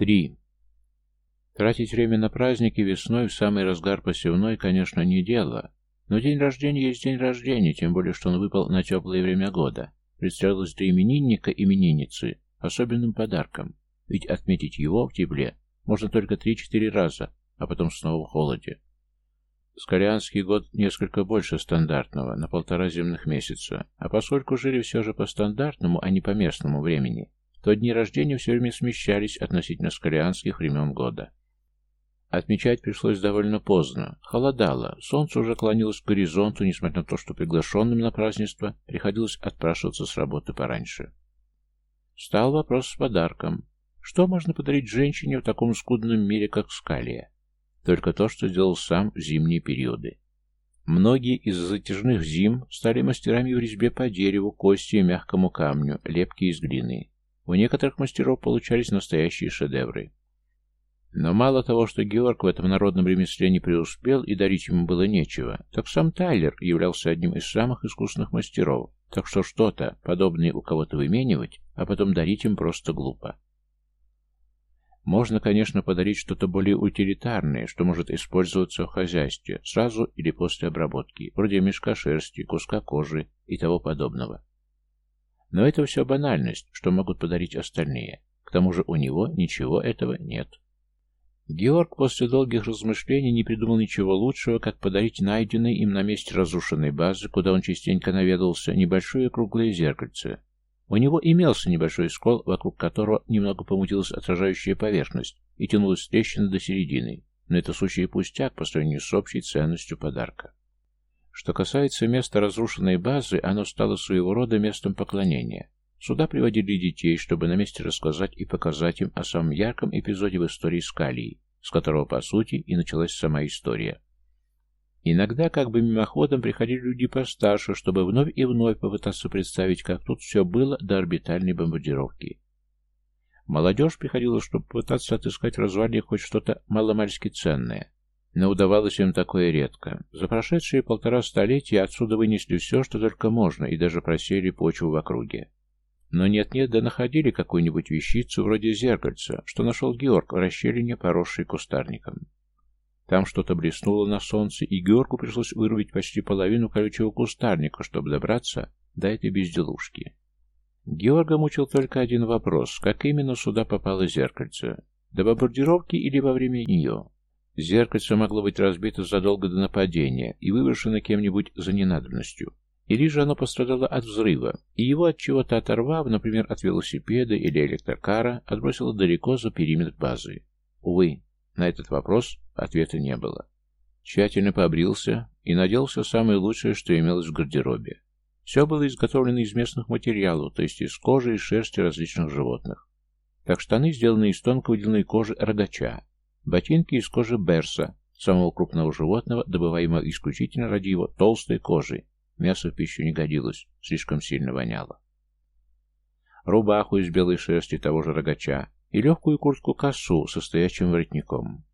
Три. Тратить время на праздники весной в самый разгар посевной, конечно, не дело. Но день рождения есть день рождения, тем более, что он выпал на теплое время года. Представилось для именинника именинницы особенным подарком. Ведь отметить его в тепле можно только три-четыре раза, а потом снова в холоде. Скорианский год несколько больше стандартного, на полтора земных месяца, а поскольку жили все же по стандартному, а не по местному времени, то дни рождения все время смещались относительно скорианских времен года. Отмечать пришлось довольно поздно. Холодало, солнце уже клонилось к горизонту, несмотря на то, что приглашенным на празднество приходилось отпрашиваться с работы пораньше. Стал вопрос с подарком. Что можно подарить женщине в таком скудном мире, как Скалия? Только то, что сделал сам в зимние периоды. Многие из затяжных зим стали мастерами в резьбе по дереву, кости и мягкому камню, лепки из глины. У некоторых мастеров получались настоящие шедевры. Но мало того, что Георг в этом народном ремесле не преуспел и дарить ему было нечего, так сам Тайлер являлся одним из самых искусных мастеров, так что что-то, подобное у кого-то выменивать, а потом дарить им просто глупо. Можно, конечно, подарить что-то более утилитарное, что может использоваться в хозяйстве, сразу или после обработки, вроде мешка шерсти, куска кожи и того подобного. Но это все банальность, что могут подарить остальные. К тому же у него ничего этого нет. Георг после долгих размышлений не придумал ничего лучшего, как подарить найденной им на месте разрушенной базы, куда он частенько наведался, небольшое круглое зеркальце. У него имелся небольшой скол, вокруг которого немного помутилась отражающая поверхность и тянулась трещина до середины, но это сущий пустяк по сравнению с общей ценностью подарка. Что касается места разрушенной базы, оно стало своего рода местом поклонения. Сюда приводили детей, чтобы на месте рассказать и показать им о самом ярком эпизоде в истории Скалии, с которого, по сути, и началась сама история. Иногда, как бы мимоходом, приходили люди постарше, чтобы вновь и вновь попытаться представить, как тут все было до орбитальной бомбардировки. Молодежь приходила, чтобы попытаться отыскать в развалине хоть что-то маломальски ценное. Но удавалось им такое редко. За прошедшие полтора столетия отсюда вынесли все, что только можно, и даже просеяли почву в округе. Но нет-нет, да находили какую-нибудь вещицу вроде зеркальца, что нашел Георг в расщелине, поросшей кустарником. Там что-то блеснуло на солнце, и Георгу пришлось вырубить почти половину колючего кустарника, чтобы добраться до этой безделушки. Георга мучил только один вопрос, как именно сюда попало зеркальце? До бомбардировки или во время нее? Зеркальце могло быть разбито задолго до нападения и выброшено кем-нибудь за ненадобностью. Или же оно пострадало от взрыва, и его от чего-то оторвав, например, от велосипеда или электрокара, отбросило далеко за периметр базы. Увы, на этот вопрос ответа не было. Тщательно побрился и надел все самое лучшее, что имелось в гардеробе. Все было изготовлено из местных материалов, то есть из кожи и шерсти различных животных. Так штаны сделаны из тонко выделенной кожи рогача, ботинки из кожи берса, самого крупного животного, добываемого исключительно ради его толстой кожи, Мясо в пищу не годилось, слишком сильно воняло. Рубаху из белой шерсти того же рогача и легкую куртку-косу со стоячим воротником.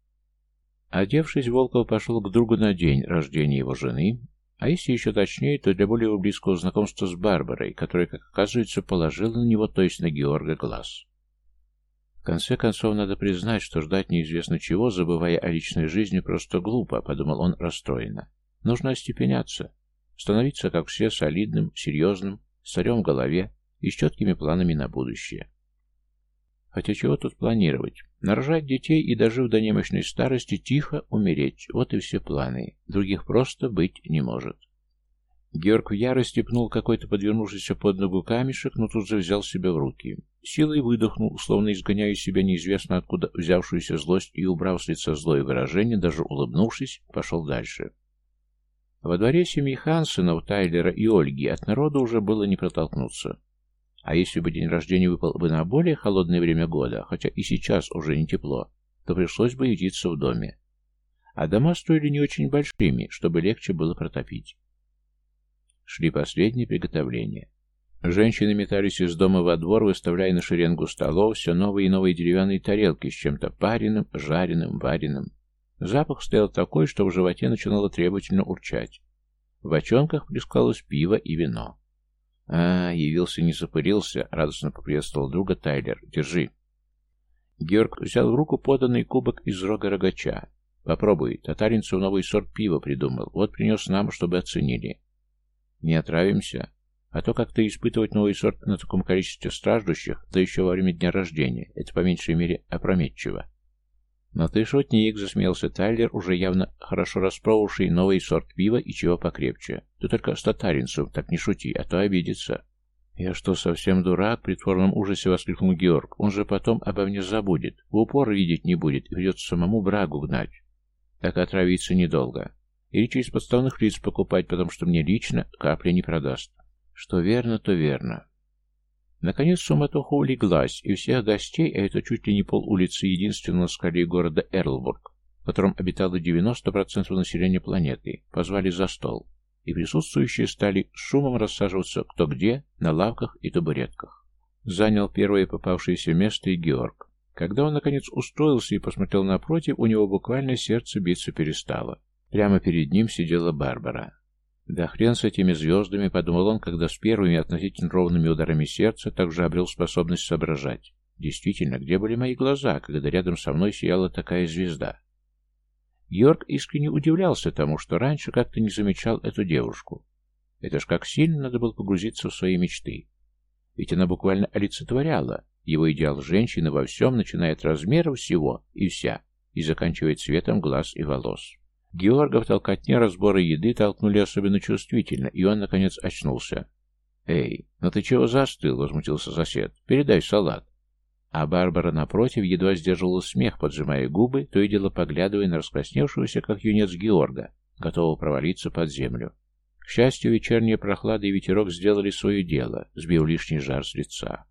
Одевшись, Волков пошел к другу на день рождения его жены, а если еще точнее, то для более близкого знакомства с Барбарой, которая, как оказывается, положила на него, то есть на Георга, глаз. Конце концов, надо признать, что ждать неизвестно чего, забывая о личной жизни, просто глупо, подумал он расстроенно. Нужно остепеняться. Становиться, как все, солидным, серьезным, с царем в голове и с четкими планами на будущее. Хотя чего тут планировать? Нарожать детей и, дожив до немощной старости, тихо умереть. Вот и все планы. Других просто быть не может. Георг в ярости пнул какой-то подвернувшийся под ногу камешек, но тут же взял себя в руки. Силой выдохнул, словно изгоняя из себя неизвестно откуда взявшуюся злость и, убрав с лица злое выражение, даже улыбнувшись, пошел дальше. Во дворе семьи Хансенов, Тайлера и Ольги от народа уже было не протолкнуться. А если бы день рождения выпал бы на более холодное время года, хотя и сейчас уже не тепло, то пришлось бы ютиться в доме. А дома стоили не очень большими, чтобы легче было протопить. Шли последние приготовления. Женщины метались из дома во двор, выставляя на шеренгу столов все новые и новые деревянные тарелки с чем-то пареным, жареным, вареным. Запах стоял такой, что в животе начинало требовательно урчать. В бочонках плескалось пиво и вино. «А, явился, не запылился», — радостно поприветствовал друга Тайлер. «Держи». Георг взял в руку поданный кубок из рога рогача. Попробуй, татаринцев новый сорт пива придумал. Вот принес нам, чтобы оценили. Не отравимся? А то как-то испытывать новый сорт на таком количестве страждущих, да еще во время дня рождения, это по меньшей мере опрометчиво. Но ты шутник, засмеялся Тайлер, уже явно хорошо распробовавший новый сорт пива и чего покрепче. Ты только с татаринцем так не шути, а то обидится. «Я что, совсем дурак?» — при притворном ужасе воскликнул Георг. «Он же потом обо мне забудет, в упор видеть не будет, и придется самому брагу гнать. Так отравиться недолго. Или через подставных лиц покупать, потому что мне лично капли не продаст. Что верно, то верно». Наконец суматоха улеглась, и всех гостей, а это чуть ли не пол улицы единственного скорее города Эрлбург, в котором обитало 90% населения планеты, позвали за стол и присутствующие стали шумом рассаживаться кто где, на лавках и табуретках. Занял первое попавшееся место и Георг. Когда он, наконец, устроился и посмотрел напротив, у него буквально сердце биться перестало. Прямо перед ним сидела Барбара. Да хрен с этими звездами, подумал он, когда с первыми относительно ровными ударами сердца также обрел способность соображать. Действительно, где были мои глаза, когда рядом со мной сияла такая звезда? Георг искренне удивлялся тому, что раньше как-то не замечал эту девушку. Это ж как сильно надо было погрузиться в свои мечты. Ведь она буквально олицетворяла его идеал женщины во всем, начиная от размера всего и вся, и заканчивая цветом глаз и волос. Георга в толкотне разбора еды толкнули особенно чувствительно, и он, наконец, очнулся. «Эй, ну ты чего застыл?» — возмутился сосед. «Передай салат». А Барбара, напротив, едва сдерживала смех, поджимая губы, то и дело поглядывая на раскрасневшегося, как юнец Георга, готового провалиться под землю. К счастью, вечерняя прохлада и ветерок сделали свое дело, сбив лишний жар с лица.